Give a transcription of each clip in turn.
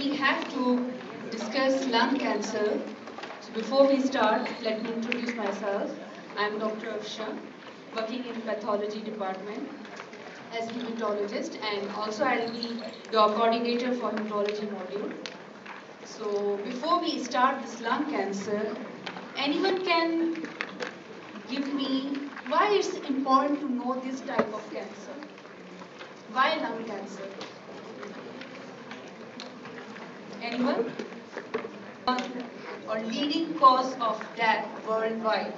we have to discuss lung cancer. So before we start, let me introduce myself. I'm Dr. Afsha, working in pathology department as hematologist and also I'll be your coordinator for hematology module. So before we start this lung cancer, anyone can give me why it's important to know this type of cancer? Why lung cancer? Anyone? Or leading cause of death worldwide.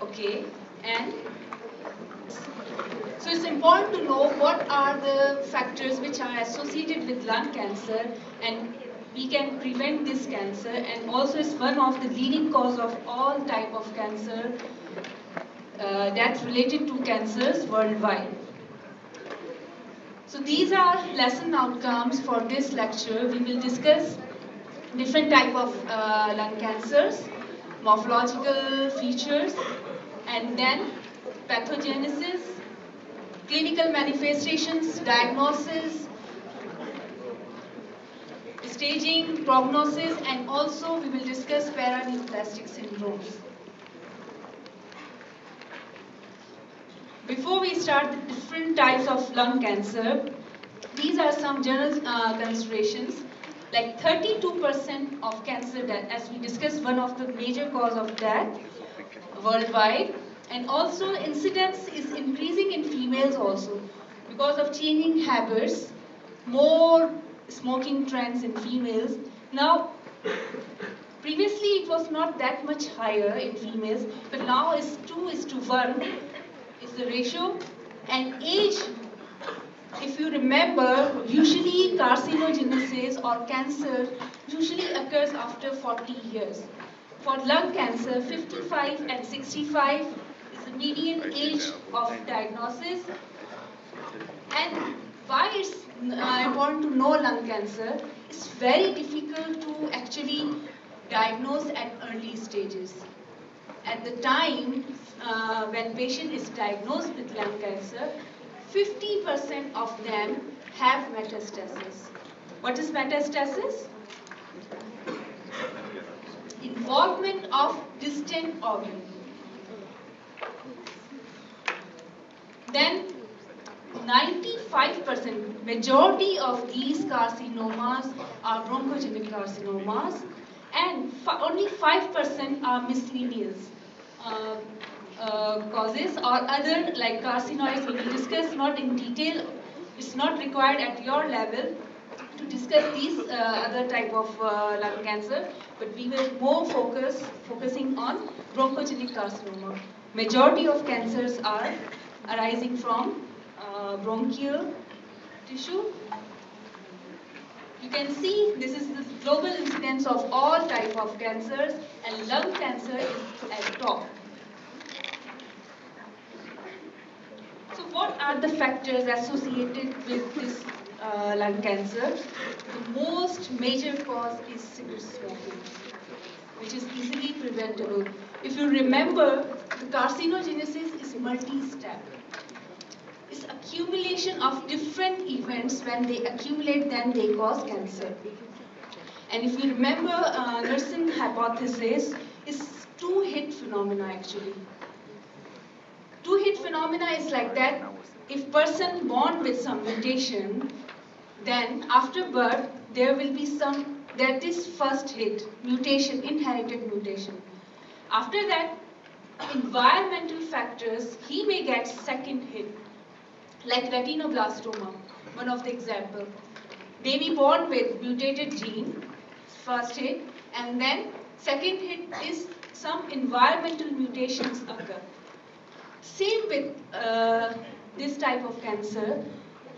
Okay, and so it's important to know what are the factors which are associated with lung cancer and we can prevent this cancer and also it's one of the leading cause of all type of cancer uh, that's related to cancers worldwide. So these are lesson outcomes for this lecture. We will discuss different type of uh, lung cancers, morphological features, and then pathogenesis, clinical manifestations, diagnosis, staging, prognosis, and also we will discuss paraneoplastic syndromes. Before we start the different types of lung cancer, these are some general uh, considerations. Like 32% of cancer death, as we discussed, one of the major cause of death worldwide. And also incidence is increasing in females also because of changing habits, more smoking trends in females. Now, previously it was not that much higher in females, but now it's 2 is to 1 is the ratio. And age, if you remember, usually carcinogenesis or cancer usually occurs after 40 years. For lung cancer, 55 and 65 is the median age of diagnosis. And why it's uh, important to know lung cancer? It's very difficult to actually diagnose at early stages. At the time uh, when patient is diagnosed with lung cancer, 50% of them have metastasis. What is metastasis? Involvement of distant organ. Then 95% majority of these carcinomas are bronchogenic carcinomas and only 5% are miscellaneous uh, uh, causes or other like carcinoids we will discuss not in detail it's not required at your level to discuss these uh, other type of uh, lung cancer but we will more focus focusing on bronchogenic carcinoma majority of cancers are arising from uh, bronchial tissue. You can see this is the global incidence of all type of cancers and lung cancer is at top. So what are the factors associated with this uh, lung cancer? The most major cause is cigarette smoking, which is easily preventable. If you remember, the carcinogenesis is multi-step It's accumulation of different events, when they accumulate, then they cause cancer. And if you remember, uh, Gerson hypothesis is two-hit phenomena actually. Two-hit phenomena is like that, if person born with some mutation, then after birth, there will be some, that is first hit, mutation, inherited mutation. After that, environmental factors, he may get second hit like retinoblastoma, one of the example. Be born with mutated gene, first hit, and then second hit is some environmental mutations occur. Same with uh, this type of cancer.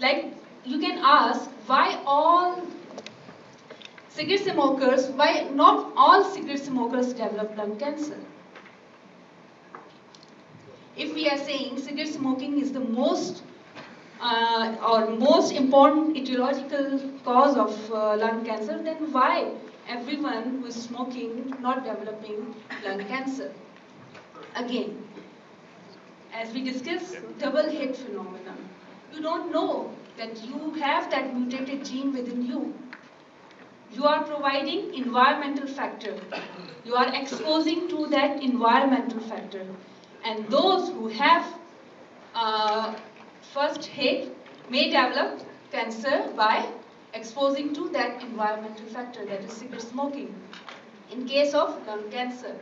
Like you can ask why all cigarette smokers, why not all cigarette smokers develop lung cancer? If we are saying cigarette smoking is the most uh, or most important etiological cause of uh, lung cancer, then why everyone who is smoking not developing lung cancer? Again, as we discussed, double hit phenomenon. You don't know that you have that mutated gene within you. You are providing environmental factor. You are exposing to that environmental factor. And those who have uh, first hit may develop cancer by exposing to that environmental factor, that is cigarette smoking, in case of lung cancer.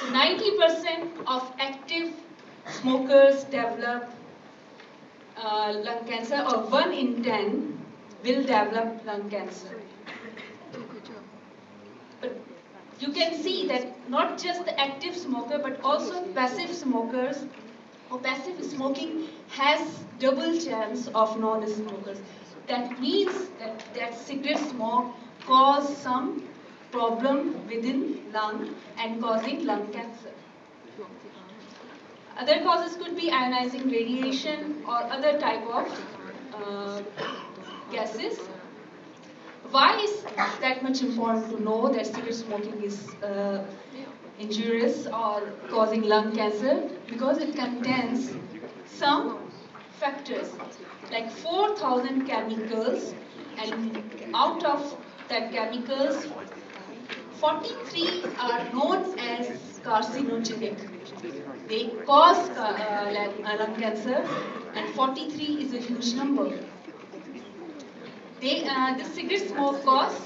90% of active smokers develop uh, lung cancer, or 1 in 10 will develop lung cancer. But you can see that not just the active smoker, but also passive smokers or passive smoking has double chance of non-smokers. That means that, that cigarette smoke cause some problem within lung and causing lung cancer. Other causes could be ionizing radiation or other type of uh, gases. Why is that much important to know that cigarette smoking is uh, injurious or causing lung cancer? Because it contains some factors like 4,000 chemicals and out of that chemicals 43 are known as carcinogenic. They cause uh, lung cancer and 43 is a huge number. They, uh, the cigarette smoke cause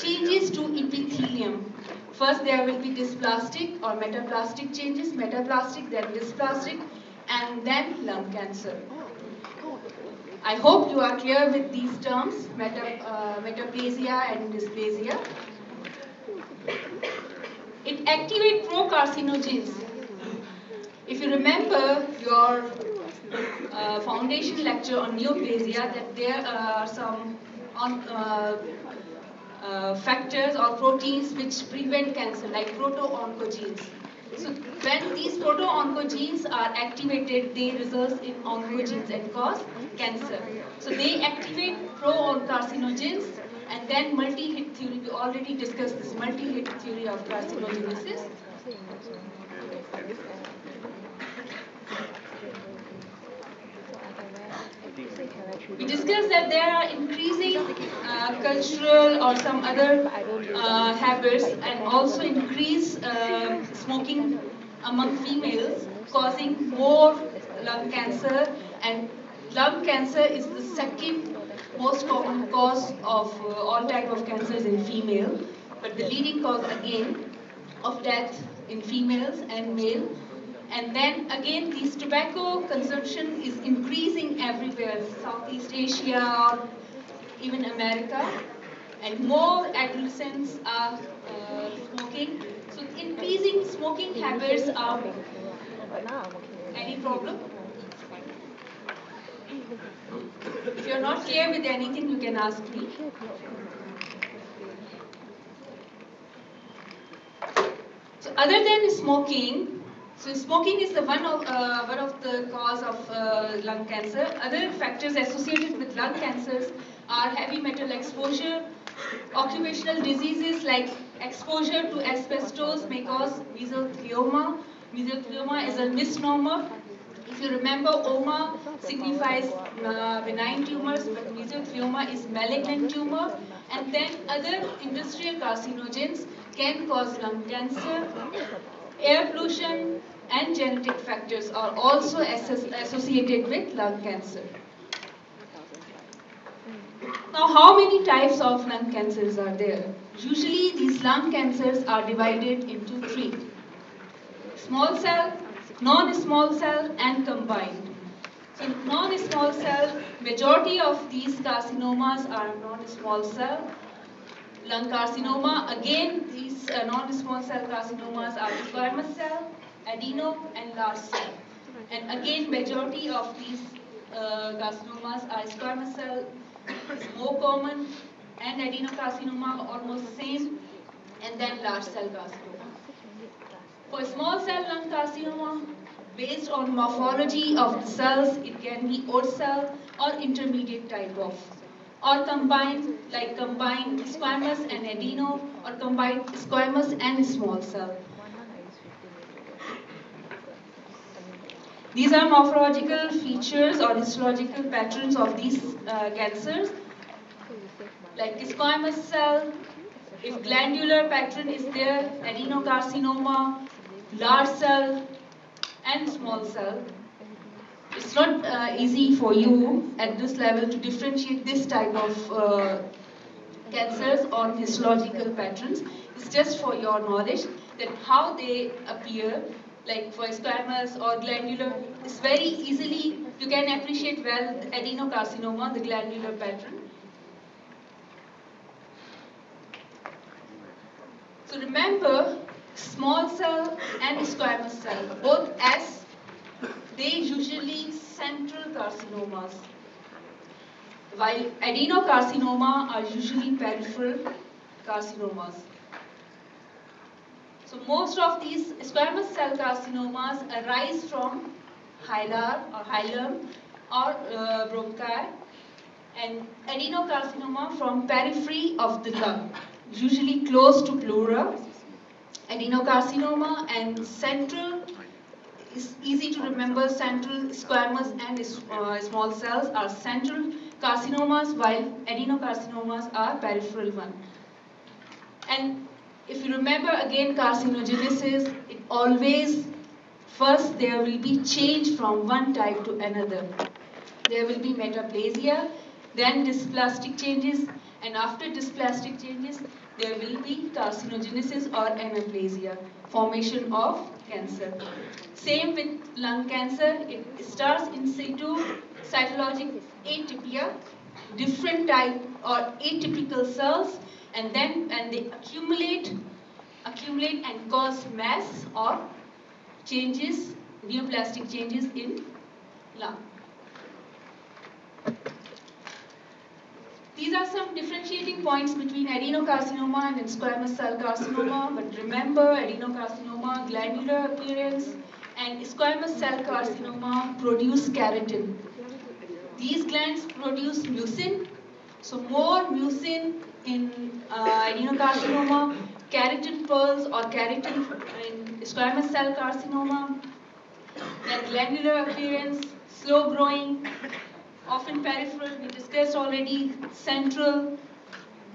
changes to epithelium. First there will be dysplastic or metaplastic changes, metaplastic then dysplastic and then lung cancer. I hope you are clear with these terms, meta, uh, metaplasia and dysplasia. It activates procarcinogens. If you remember your uh, foundation lecture on neoplasia, that there are some on, uh, uh, factors or proteins which prevent cancer, like proto-oncogenes. So when these proto-oncogenes are activated, they result in oncogenes and cause cancer. So they activate pro-carcinogens and then multi-hit theory, we already discussed this multi-hit theory of carcinogenesis. We discussed that there are increasing uh, cultural or some other uh, habits and also increase uh, smoking among females causing more lung cancer and lung cancer is the second most common cause of uh, all type of cancers in female, but the leading cause again of death in females and male. And then again, this tobacco consumption is increasing everywhere, Southeast Asia even America. And more adolescents are uh, smoking. So increasing smoking habits are any problem? If you're not clear with anything, you can ask me. So other than smoking, so smoking is the one of uh, one of the cause of uh, lung cancer. Other factors associated with lung cancers are heavy metal exposure, occupational diseases like exposure to asbestos may cause mesothelioma. Mesothelioma is a misnomer if you remember, OMA signifies uh, benign tumors, but mesothelioma is malignant tumor. And then other industrial carcinogens can cause lung cancer. Air pollution and genetic factors are also associated with lung cancer. Now, how many types of lung cancers are there? Usually, these lung cancers are divided into three. Small cell, non-small cell and combined. So non-small cell, majority of these carcinomas are non-small cell. Lung carcinoma, again, these uh, non-small cell carcinomas are squamous cell, adeno, and large cell. And again, majority of these uh, carcinomas are squamous cell, more common, and adenocarcinoma almost same, and then large cell carcinoma. For small cell lung carcinoma, based on morphology of the cells, it can be oat cell or intermediate type of, or combined, like combined squamous and adeno, or combined squamous and small cell. These are morphological features or histological patterns of these uh, cancers, like squamous cell. If glandular pattern is there, adenocarcinoma, large cell, and small cell. It's not uh, easy for you at this level to differentiate this type of uh, cancers on histological patterns. It's just for your knowledge that how they appear, like for squamous or glandular, it's very easily, you can appreciate well adenocarcinoma, the glandular pattern. So remember, small cell and squamous cell, both S, they usually central carcinomas while adenocarcinoma are usually peripheral carcinomas. So most of these squamous cell carcinomas arise from hilar or hilum or uh, bronchi and adenocarcinoma from periphery of the lung, usually close to pleura. Adenocarcinoma and central is easy to remember central squamous and uh, small cells are central carcinomas while adenocarcinomas are peripheral one. And if you remember again carcinogenesis, it always, first there will be change from one type to another. There will be metaplasia, then dysplastic changes, and after dysplastic changes, there will be carcinogenesis or anaplasia, formation of cancer. Same with lung cancer, it starts in situ cytologic atypia, different type or atypical cells, and then and they accumulate, accumulate and cause mass or changes, neoplastic changes in lung. These are some differentiating points between adenocarcinoma and squamous cell carcinoma, but remember adenocarcinoma, glandular appearance, and squamous cell carcinoma produce keratin. These glands produce mucin. So more mucin in uh, adenocarcinoma, keratin pearls or keratin in squamous cell carcinoma, then glandular appearance, slow growing, often peripheral, we discussed already, central,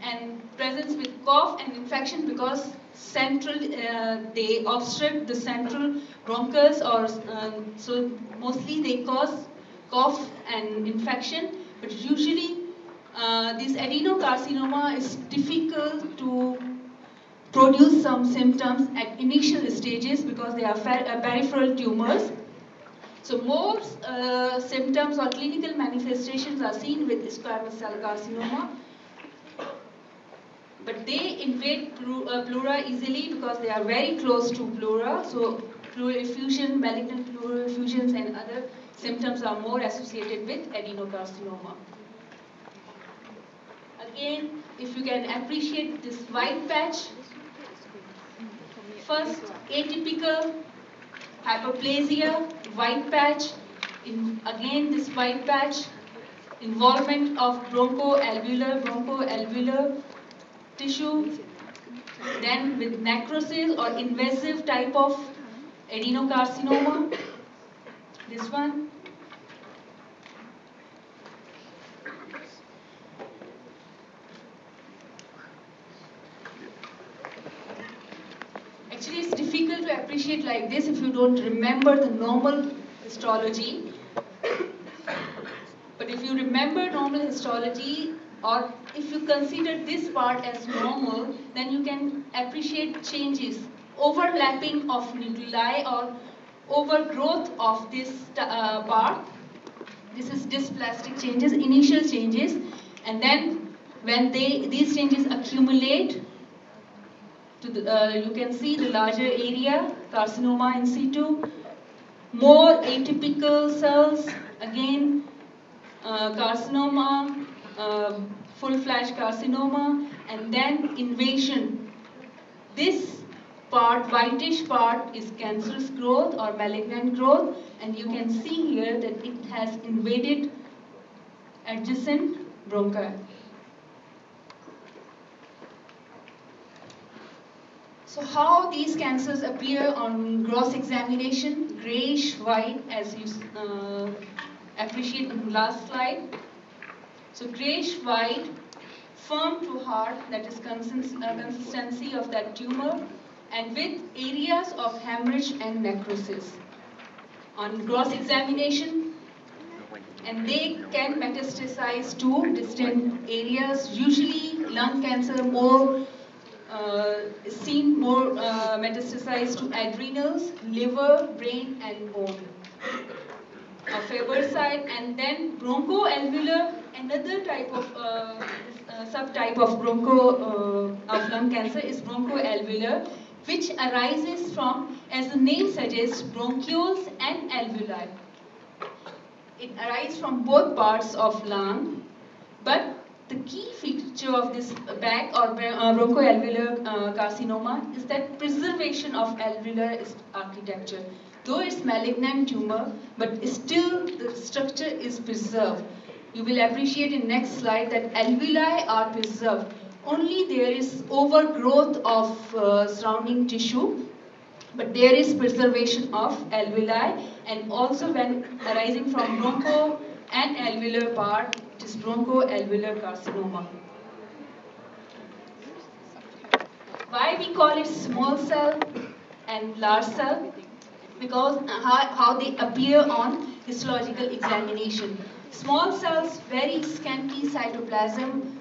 and presence with cough and infection because central, uh, they obstruct the central bronchus or, uh, so mostly they cause cough and infection, but usually uh, this adenocarcinoma is difficult to produce some symptoms at initial stages because they are uh, peripheral tumors. So most uh, symptoms or clinical manifestations are seen with squamous cell carcinoma. But they invade uh, pleura easily because they are very close to pleura. So pleural effusion, malignant pleural effusions and other symptoms are more associated with adenocarcinoma. Again, if you can appreciate this white patch, first atypical hyperplasia, white patch, in, again this white patch, involvement of bronchoalveolar, bronchoalveolar tissue, then with necrosis or invasive type of adenocarcinoma, this one, like this if you don't remember the normal histology. But if you remember normal histology or if you consider this part as normal, then you can appreciate changes, overlapping of nuclei or overgrowth of this uh, part. This is dysplastic changes, initial changes, and then when they these changes accumulate, the, uh, you can see the larger area, carcinoma in situ, more atypical cells, again, uh, carcinoma, uh, full flash carcinoma, and then invasion. This part, whitish part, is cancerous growth or malignant growth, and you can see here that it has invaded adjacent bronchi. So how these cancers appear on gross examination, grayish white as you uh, appreciate in the last slide. So grayish white, firm to hard, that is consist uh, consistency of that tumor, and with areas of hemorrhage and necrosis. On gross examination, and they can metastasize to distant areas, usually lung cancer more uh, seen more uh, metastasized to adrenals, liver, brain, and bone. A Faber side, and then bronchoalveolar, another type of uh, subtype of broncho of lung cancer is bronchoalveolar, which arises from, as the name suggests, bronchioles and alveoli. It arises from both parts of lung, but the key feature of this back or uh, bronchoalveolar uh, carcinoma is that preservation of alveolar architecture. Though it's malignant tumor, but still the structure is preserved. You will appreciate in next slide that alveoli are preserved. Only there is overgrowth of uh, surrounding tissue, but there is preservation of alveoli and also when arising from broncho and alveolar part, is bronchoalveolar carcinoma. Why we call it small cell and large cell? Because how, how they appear on histological examination. Small cells, very scanty cytoplasm,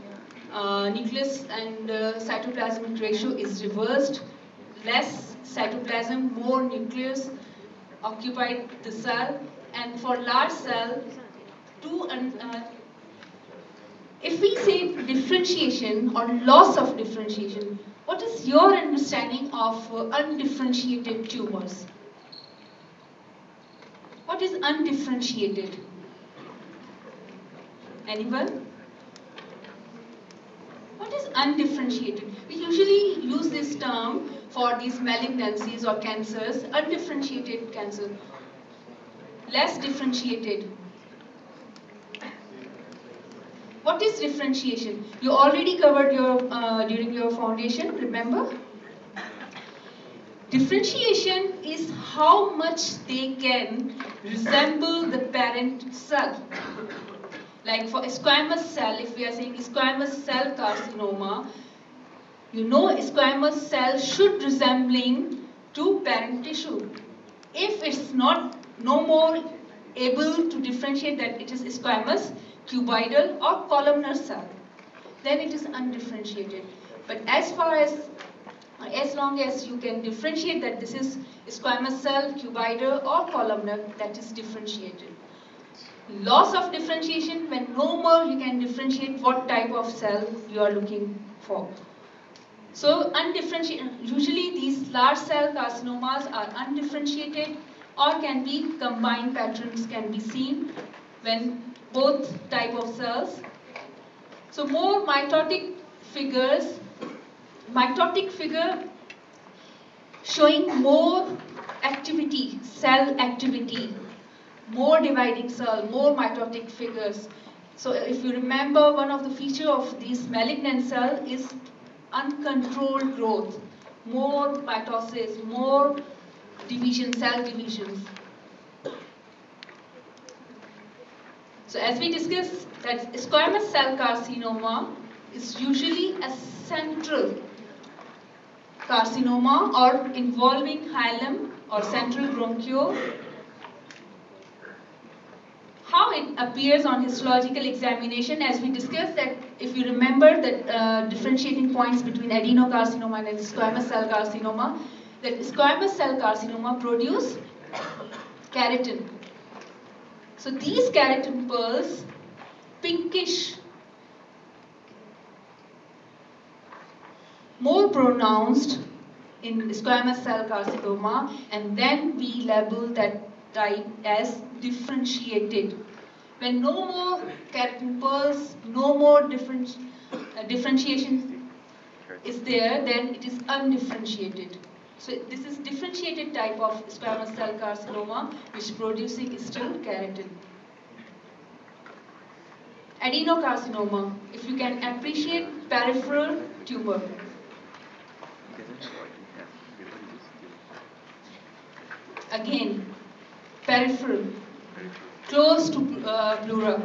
uh, nucleus and uh, cytoplasmic ratio is reversed. Less cytoplasm, more nucleus occupied the cell. And for large cell, two uh, if we say differentiation or loss of differentiation, what is your understanding of uh, undifferentiated tumors? What is undifferentiated? Anyone? What is undifferentiated? We usually use this term for these malignancies or cancers, undifferentiated cancer, less differentiated. What is differentiation? You already covered your uh, during your foundation, remember? Differentiation is how much they can resemble the parent cell. Like for squamous cell, if we are saying squamous cell carcinoma, you know squamous cell should resembling to parent tissue. If it's not no more able to differentiate that it is squamous, cuboidal or columnar cell, then it is undifferentiated. But as far as as long as you can differentiate that this is squamous cell, cuboidal or columnar, that is differentiated. Loss of differentiation, when no more you can differentiate what type of cell you are looking for. So undifferentiated, usually these large cell carcinomas are undifferentiated or can be combined patterns can be seen when both type of cells. So more mitotic figures, mitotic figure showing more activity, cell activity, more dividing cell, more mitotic figures. So if you remember, one of the feature of these malignant cell is uncontrolled growth, more mitosis, more division, cell divisions. So as we discussed, that squamous cell carcinoma is usually a central carcinoma or involving hilum or central bronchiole. How it appears on histological examination, as we discussed that if you remember that uh, differentiating points between adenocarcinoma and squamous cell carcinoma, that squamous cell carcinoma produce keratin so these keratin pearls, pinkish, more pronounced in squamous cell carcinoma and then we label that type as differentiated. When no more keratin pearls, no more different, uh, differentiation is there, then it is undifferentiated. So this is differentiated type of squamous cell carcinoma which producing still keratin. Adenocarcinoma, if you can appreciate peripheral tumor. again, peripheral, close to uh, pleura.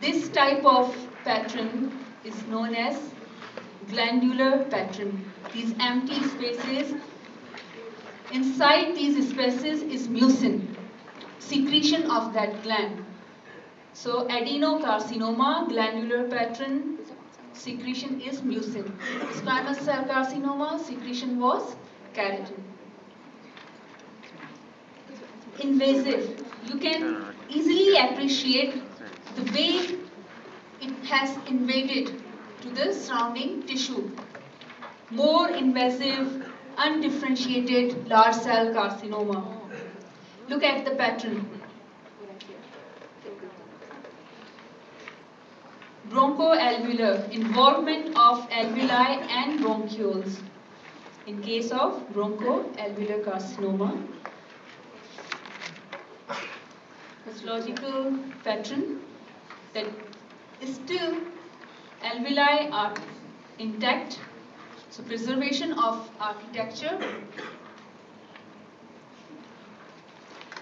This type of pattern is known as glandular pattern. These empty spaces, inside these spaces is mucin, secretion of that gland. So adenocarcinoma, glandular pattern, secretion is mucin. Squamous cell carcinoma, secretion was keratin. Invasive. You can easily appreciate the way it has invaded to the surrounding tissue. More invasive, undifferentiated large cell carcinoma. Look at the pattern. Bronchoalveolar, involvement of alveoli and bronchioles. In case of bronchoalveolar carcinoma, histological pattern that is still alveoli are intact. So preservation of architecture.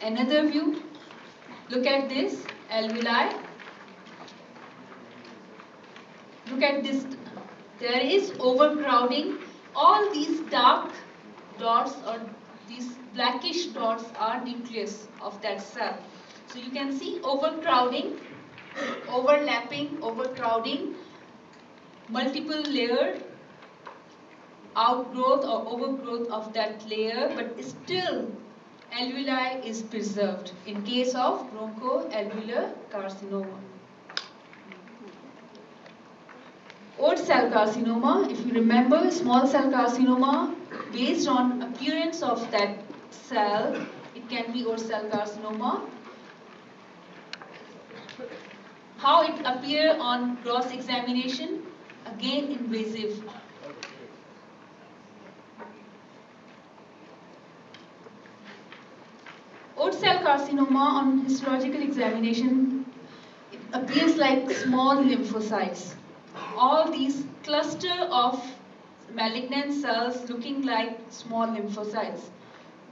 Another view, look at this alveoli. Look at this, there is overcrowding. All these dark dots or these blackish dots are nucleus of that cell. So you can see overcrowding, overlapping, overcrowding, multiple layered outgrowth or overgrowth of that layer, but still alveoli is preserved in case of bronchoalveolar carcinoma. Oat cell carcinoma, if you remember, small cell carcinoma, based on appearance of that cell, it can be oat cell carcinoma. How it appear on gross examination, again invasive. Oat cell carcinoma on histological examination appears like small lymphocytes. All these cluster of malignant cells looking like small lymphocytes,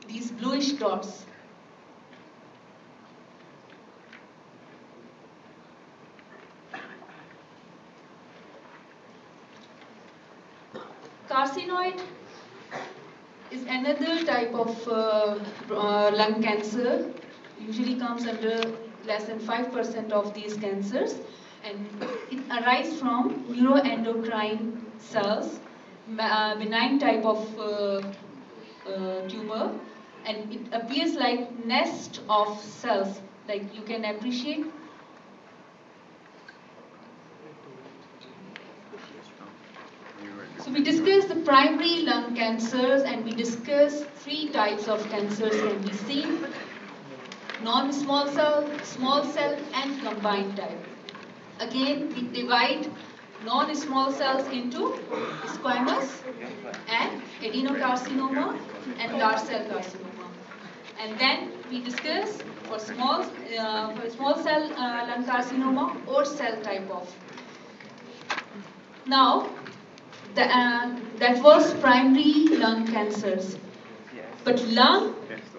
these bluish dots. Carcinoid is another type of uh, uh, lung cancer. Usually comes under less than 5% of these cancers and it arises from neuroendocrine cells, uh, benign type of uh, uh, tumor and it appears like nest of cells like you can appreciate So we discussed the primary lung cancers and we discussed three types of cancers can be seen. Non-small cell, small cell and combined type. Again, we divide non-small cells into squamous and adenocarcinoma and large cell carcinoma. And then we discuss for small, uh, for small cell uh, lung carcinoma or cell type of. Now, uh, that was primary lung cancers. But lung,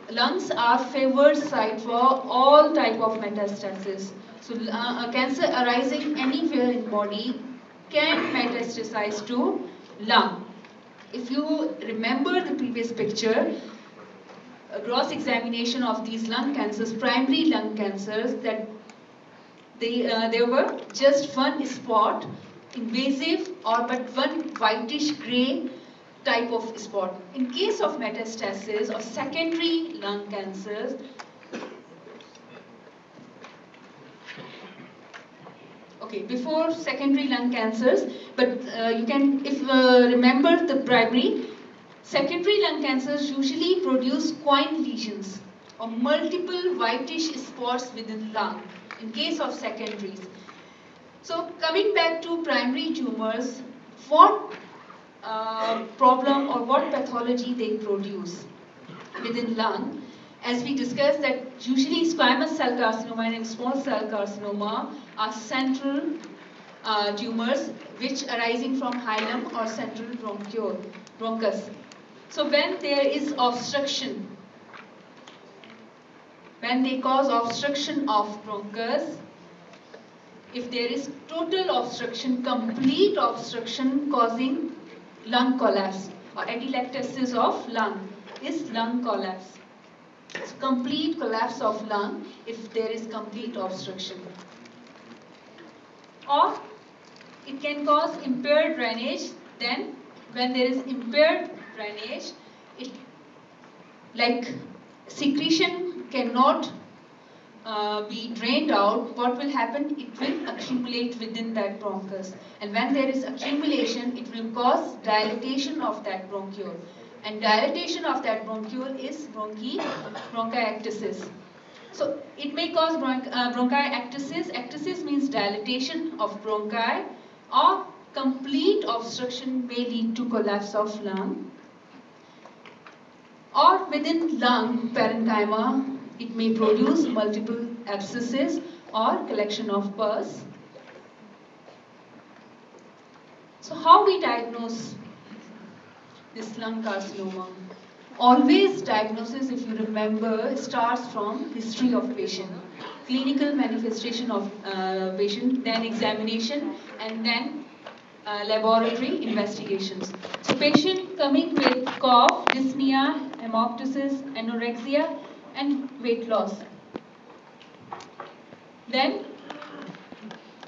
lungs are favored site for all type of metastasis. So uh, cancer arising anywhere in body can metastasize to lung. If you remember the previous picture, a gross examination of these lung cancers, primary lung cancers, that they, uh, there were just one spot invasive or but one whitish gray type of spot. In case of metastasis or secondary lung cancers, okay, before secondary lung cancers, but uh, you can, if uh, remember the primary, secondary lung cancers usually produce coin lesions or multiple whitish spots within lung in case of secondaries. So coming back to primary tumors, what uh, problem or what pathology they produce within lung? As we discussed that usually squamous cell carcinoma and small cell carcinoma are central uh, tumors which arising from hilum or central bronchus. So when there is obstruction, when they cause obstruction of bronchus, if there is total obstruction, complete obstruction causing lung collapse or atelectasis of lung is lung collapse. Complete collapse of lung if there is complete obstruction. Or it can cause impaired drainage. Then when there is impaired drainage, it like secretion cannot uh, be drained out, what will happen? It will accumulate within that bronchus. And when there is accumulation, it will cause dilatation of that bronchiole. And dilatation of that bronchiole is bronchi, bronchiectasis. So it may cause bronch, uh, bronchiectasis. Ectasis means dilatation of bronchi or complete obstruction may lead to collapse of lung. Or within lung parenchyma, it may produce multiple abscesses or collection of pus. So how we diagnose this lung carcinoma? Always diagnosis, if you remember, starts from history of patient. Clinical manifestation of uh, patient, then examination, and then uh, laboratory investigations. So patient coming with cough, dyspnea, hemoptysis, anorexia, and weight loss. Then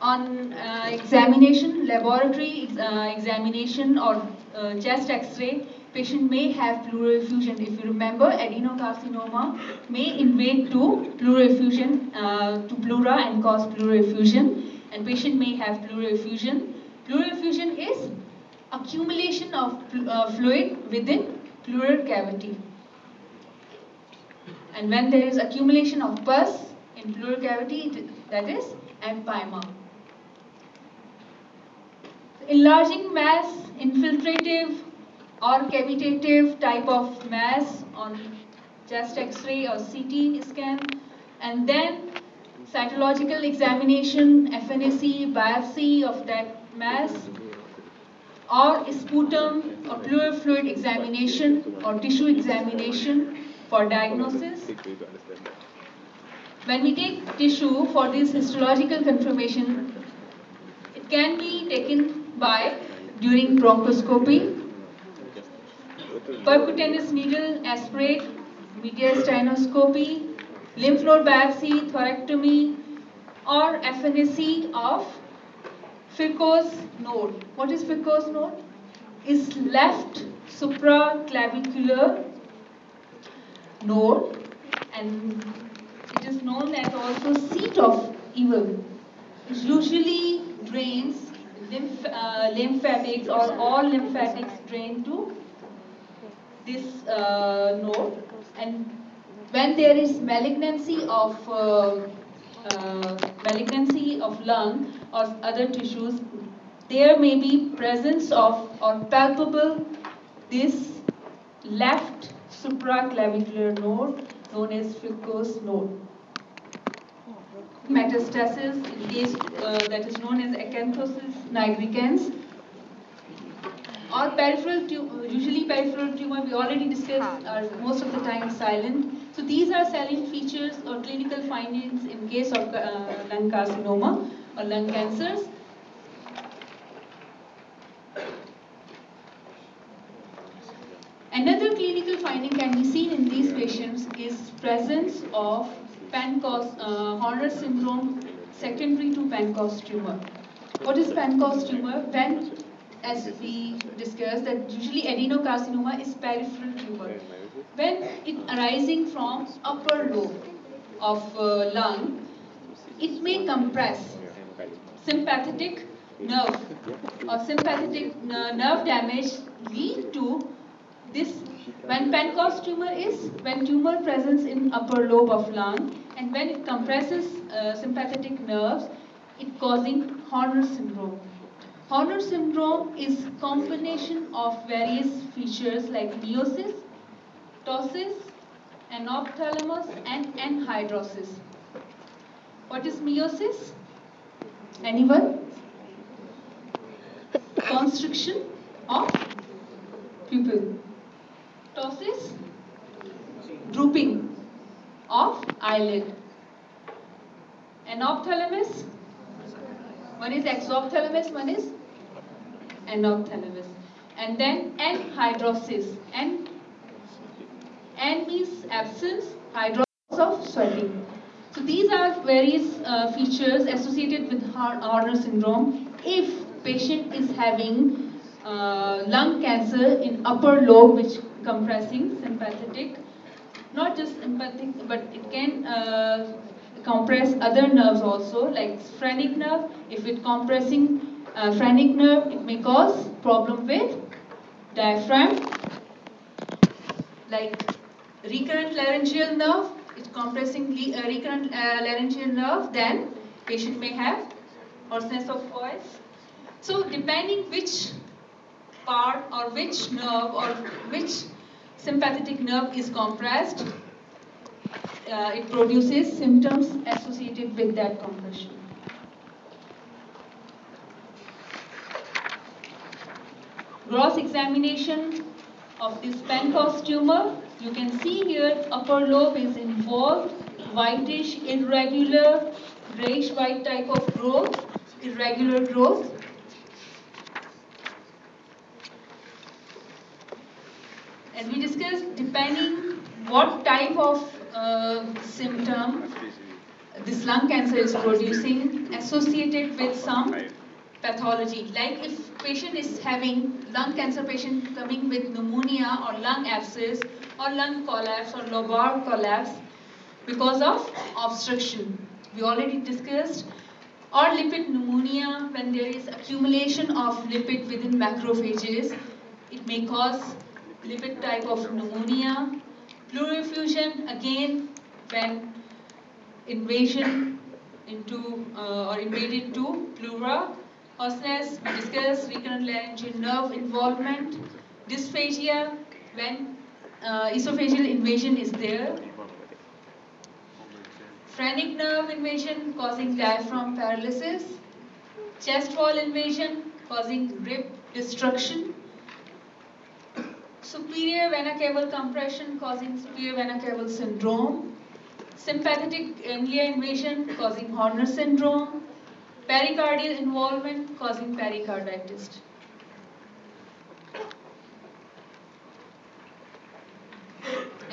on uh, examination, laboratory uh, examination or uh, chest x-ray, patient may have pleural effusion. If you remember, adenocarcinoma may invade to pleural effusion, uh, to pleura and cause pleural effusion. And patient may have pleural effusion. Pleural effusion is accumulation of uh, fluid within pleural cavity. And when there is accumulation of pus in pleural cavity, that is empyema. Enlarging mass, infiltrative or cavitative type of mass on chest x-ray or CT scan. And then cytological examination, FNAC, biopsy of that mass or sputum or pleural fluid examination or tissue examination for diagnosis. When we take tissue for this histological confirmation, it can be taken by during bronchoscopy, percutaneous needle aspirate, mediastinoscopy, lymph node biopsy, thoracotomy, or FNAC of Virchow's node. What is Virchow's node? Is left supraclavicular node and it is known as also seat of evil. It usually drains lymph, uh, lymphatics or all lymphatics drain to this uh, node and when there is malignancy of uh, uh malignancy of lung or other tissues there may be presence of or palpable this left supraclavicular node known as Virchow's node. Metastasis case uh, that is known as acanthosis nigricans or peripheral tumor, usually peripheral tumor we already discussed are most of the time silent. So these are silent features or clinical findings in case of uh, lung carcinoma or lung cancers. Another clinical finding can be seen in these patients is presence of Pancoast, uh, Horner syndrome secondary to Pancoast tumor. What is Pancoast tumor? When, as we discussed, that usually adenocarcinoma is peripheral tumor. When it arising from upper lobe of uh, lung, it may compress sympathetic nerve or sympathetic nerve damage lead to this, when Pancoast tumor is when tumor presence in upper lobe of lung and when it compresses uh, sympathetic nerves, it causing Horner syndrome. Horner syndrome is combination of various features like miosis, ptosis, enophthalmos, and anhidrosis. What is miosis? Anyone? Constriction of pupil. Ptosis, drooping of eyelid. Enophthalmos, one is exophthalmos, one is enophthalmos. And then anhidrosis. N, N means absence, hydrosis of sweating. So these are various uh, features associated with Horner syndrome if patient is having uh, lung cancer in upper lobe which compressing sympathetic. Not just sympathetic but it can uh, compress other nerves also like phrenic nerve. If it compressing uh, phrenic nerve it may cause problem with diaphragm. Like recurrent laryngeal nerve it's compressing uh, recurrent uh, laryngeal nerve, then patient may have hoarseness of voice. So depending which part or which nerve or which sympathetic nerve is compressed, uh, it produces symptoms associated with that compression. Gross examination of this Pancoast tumor you can see here upper lobe is involved, whitish, irregular, grayish white type of growth, irregular growth. As we discussed, depending what type of uh, symptom this lung cancer is producing associated with some pathology. Like if patient is having lung cancer patient coming with pneumonia or lung abscess or lung collapse or lobar collapse because of obstruction. We already discussed. Or lipid pneumonia when there is accumulation of lipid within macrophages. It may cause lipid type of pneumonia. Pleural effusion again when invasion into uh, or invaded to pleura. Hoarseness, we discussed recurrent laryngeal nerve involvement. Dysphagia when uh, esophageal invasion is there. Phrenic nerve invasion causing diaphragm paralysis. Chest wall invasion causing rib destruction. Superior vena cava compression causing superior vena cava syndrome. Sympathetic ganglia invasion causing Horner syndrome. Pericardial involvement causing pericarditis.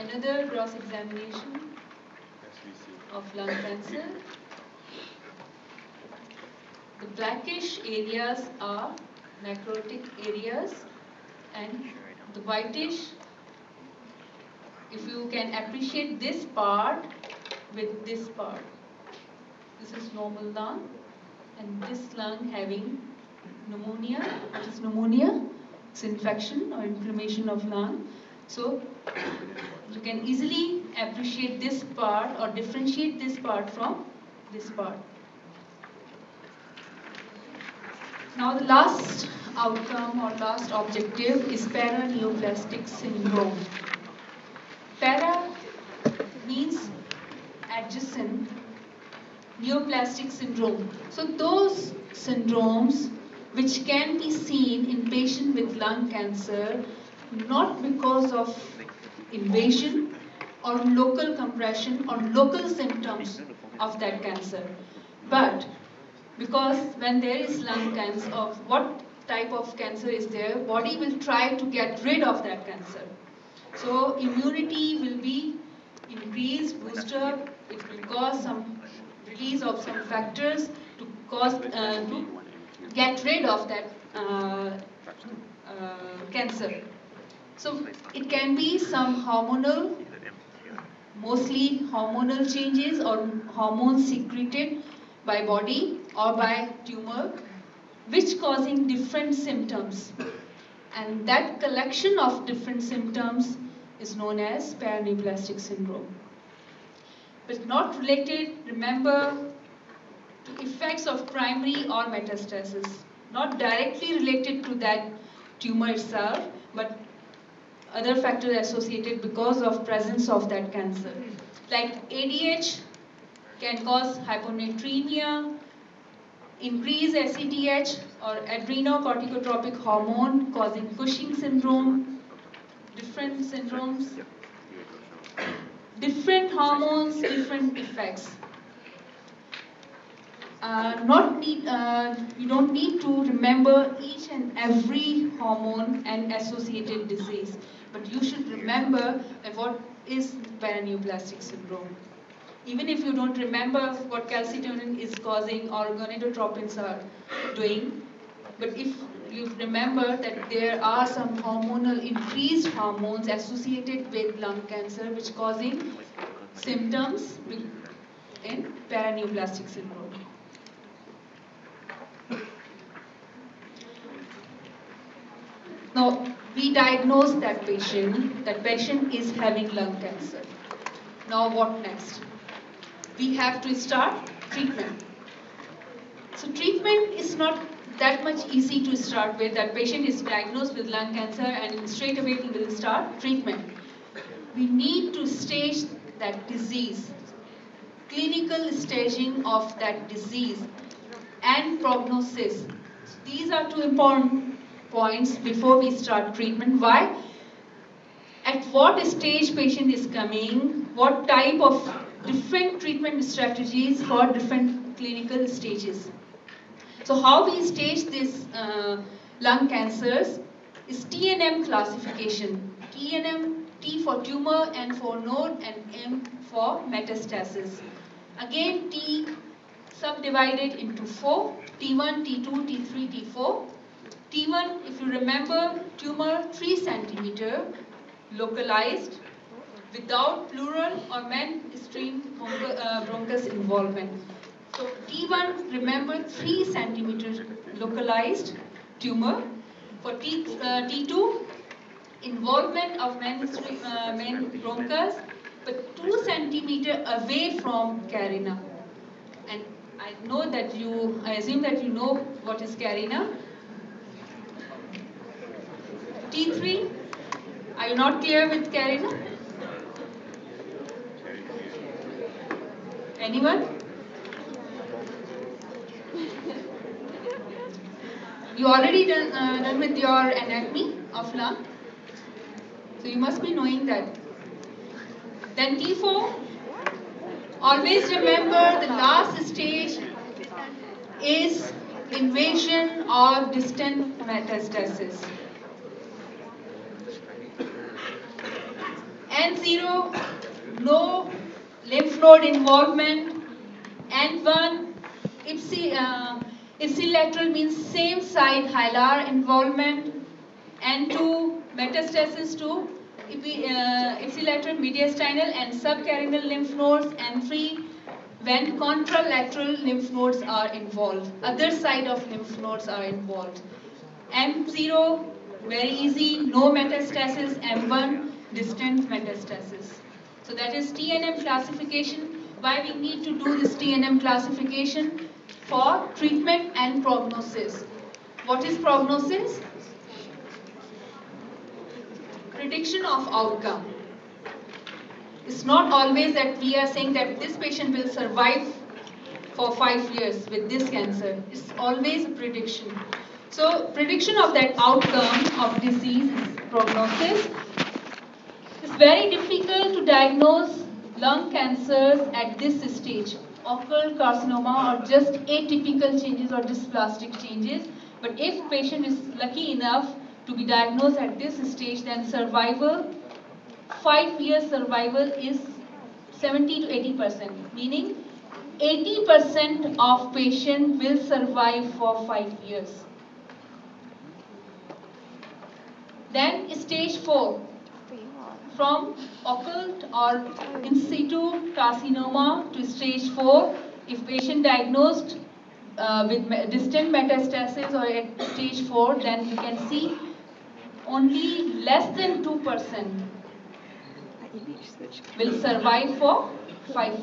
another gross examination of lung cancer. The blackish areas are necrotic areas and the whitish, if you can appreciate this part with this part. This is normal lung and this lung having pneumonia. What is pneumonia? It's infection or inflammation of lung. So you can easily appreciate this part or differentiate this part from this part. Now the last outcome or last objective is paraneoplastic syndrome. Para means adjacent neoplastic syndrome. So those syndromes which can be seen in patient with lung cancer not because of invasion or local compression or local symptoms of that cancer, but because when there is lung cancer of what type of cancer is there, body will try to get rid of that cancer. So immunity will be increased, booster, it will cause some release of some factors to cause uh, to get rid of that uh, uh, cancer. So it can be some hormonal, mostly hormonal changes or hormones secreted by body or by tumor, which causing different symptoms. And that collection of different symptoms is known as paraneoplastic syndrome. But not related, remember, to effects of primary or metastasis. Not directly related to that tumor itself, but other factors associated because of presence of that cancer. Like ADH can cause hyponatremia, increase ACTH or adrenocorticotropic hormone causing Cushing syndrome, different syndromes, different hormones, different effects. Uh, not need, uh, you don't need to remember each and every hormone and associated disease, but you should remember what is paraneoplastic syndrome. Even if you don't remember what calcitonin is causing or gonadotropins are doing, but if you remember that there are some hormonal increased hormones associated with lung cancer which causing symptoms in paraneoplastic syndrome. Now, we diagnose that patient, that patient is having lung cancer. Now what next? We have to start treatment. So treatment is not that much easy to start with. That patient is diagnosed with lung cancer and straight away we will start treatment. We need to stage that disease, clinical staging of that disease and prognosis. These are two important points before we start treatment. Why? At what stage patient is coming, what type of different treatment strategies for different clinical stages. So how we stage this uh, lung cancers is TNM classification. TNM, T for tumor, N for node, and M for metastasis. Again, T subdivided into four, T1, T2, T3, T4. T1, if you remember, tumor 3 centimeter, localized, without pleural or mainstream uh, bronchus involvement. So T1, remember 3 centimeter localized tumor. For T, uh, T2, involvement of mainstream, uh, main bronchus, but 2 centimeter away from carina. And I know that you, I assume that you know what is carina. T3, are you not clear with carina? Anyone? You already done, uh, done with your anatomy of lung? So you must be knowing that. Then T4, always remember the last stage is invasion or distant metastasis. N0, no lymph node involvement. N1, ipsi, uh, ipsilateral means same side hilar involvement. N2, metastasis to uh, ipsilateral mediastinal and subcarinal lymph nodes. N3, when contralateral lymph nodes are involved. Other side of lymph nodes are involved. M0, very easy, no metastasis. M1, distant metastasis. So that is TNM classification. Why we need to do this TNM classification? For treatment and prognosis. What is prognosis? Prediction of outcome. It's not always that we are saying that this patient will survive for five years with this cancer. It's always a prediction. So prediction of that outcome of disease prognosis very difficult to diagnose lung cancers at this stage, occult carcinoma or just atypical changes or dysplastic changes. But if patient is lucky enough to be diagnosed at this stage, then survival, five years survival is 70 to 80 percent, meaning 80 percent of patient will survive for five years. Then stage 4, from occult or in situ carcinoma to stage 4 if patient diagnosed uh, with distant metastasis or at stage 4 then you can see only less than 2% will survive for 5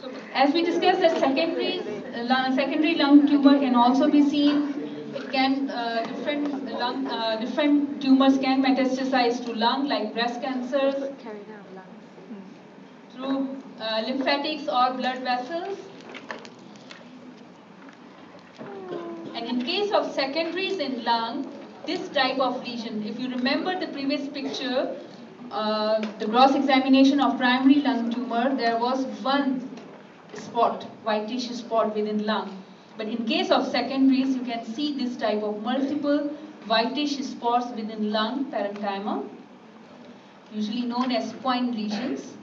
so, as we discussed that secondary, uh, secondary lung tumor can also be seen it can uh, different lung uh, different tumors can metastasize to lung like breast cancers through uh, lymphatics or blood vessels And in case of secondaries in lung, this type of lesion, if you remember the previous picture, uh, the gross examination of primary lung tumor, there was one spot, white tissue spot within lung. But in case of secondaries, you can see this type of multiple whitish spots within lung parenchyma, usually known as point lesions.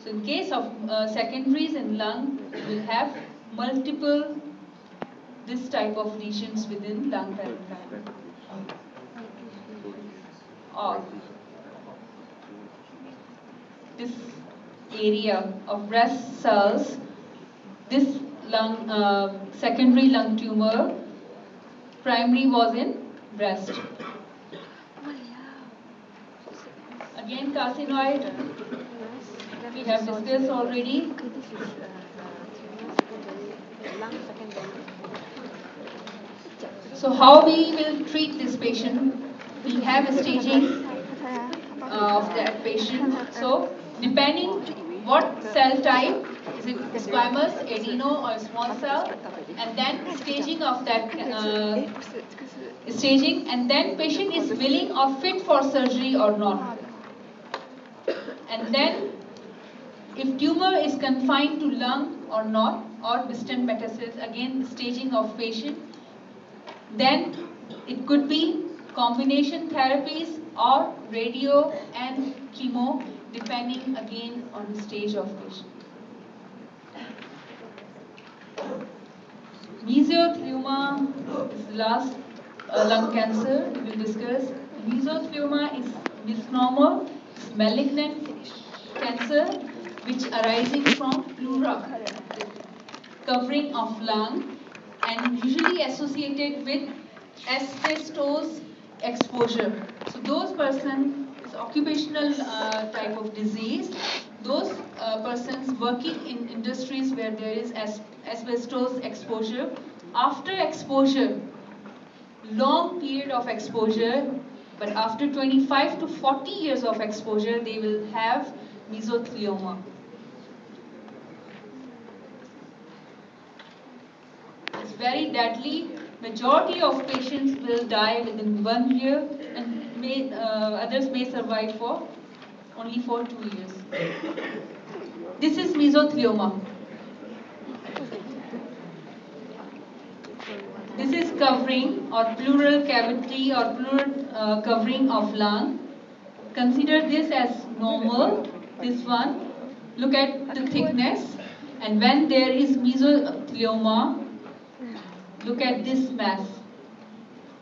So in case of uh, secondaries in lung, you will have multiple this type of lesions within lung parenchyma. Or this area of breast cells, this lung, uh, secondary lung tumor, primary was in breast. Again carcinoid, we have discussed already. So how we will treat this patient? We have a staging uh, of that patient. So depending what cell type, squamous, adeno or small cell, and then staging of that uh, staging, and then patient is willing or fit for surgery or not. And then if tumor is confined to lung or not, or distant metastasis, again staging of patient, then it could be combination therapies or radio and chemo depending again on the stage of patient. Mesothelioma is the last uh, lung cancer we will discuss. Mesothelioma is misnomer, it's malignant cancer which arising from pleura, covering of lung and usually associated with asbestos exposure. So those person is occupational uh, type of disease. Those uh, persons working in industries where there is as asbestos exposure, after exposure, long period of exposure, but after 25 to 40 years of exposure, they will have mesothelioma. It's very deadly. Majority of patients will die within one year, and may, uh, others may survive for only for two years. This is mesothelioma. This is covering or pleural cavity or pleural uh, covering of lung. Consider this as normal, this one. Look at the thickness. And when there is mesothelioma, look at this mass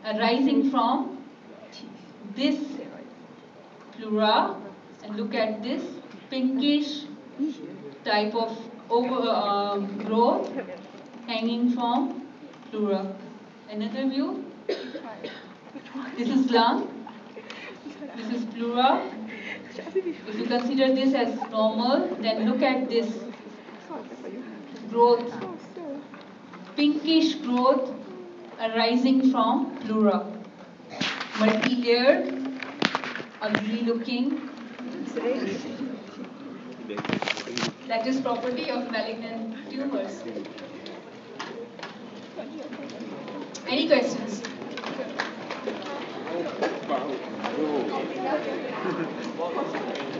arising from this pleura and look at this pinkish type of over, uh, growth hanging from pleura. Another view. This is lung. This is pleura. If you consider this as normal, then look at this growth, pinkish growth arising from pleura. Multi-layered, ugly looking. That is property of malignant tumors. Any questions?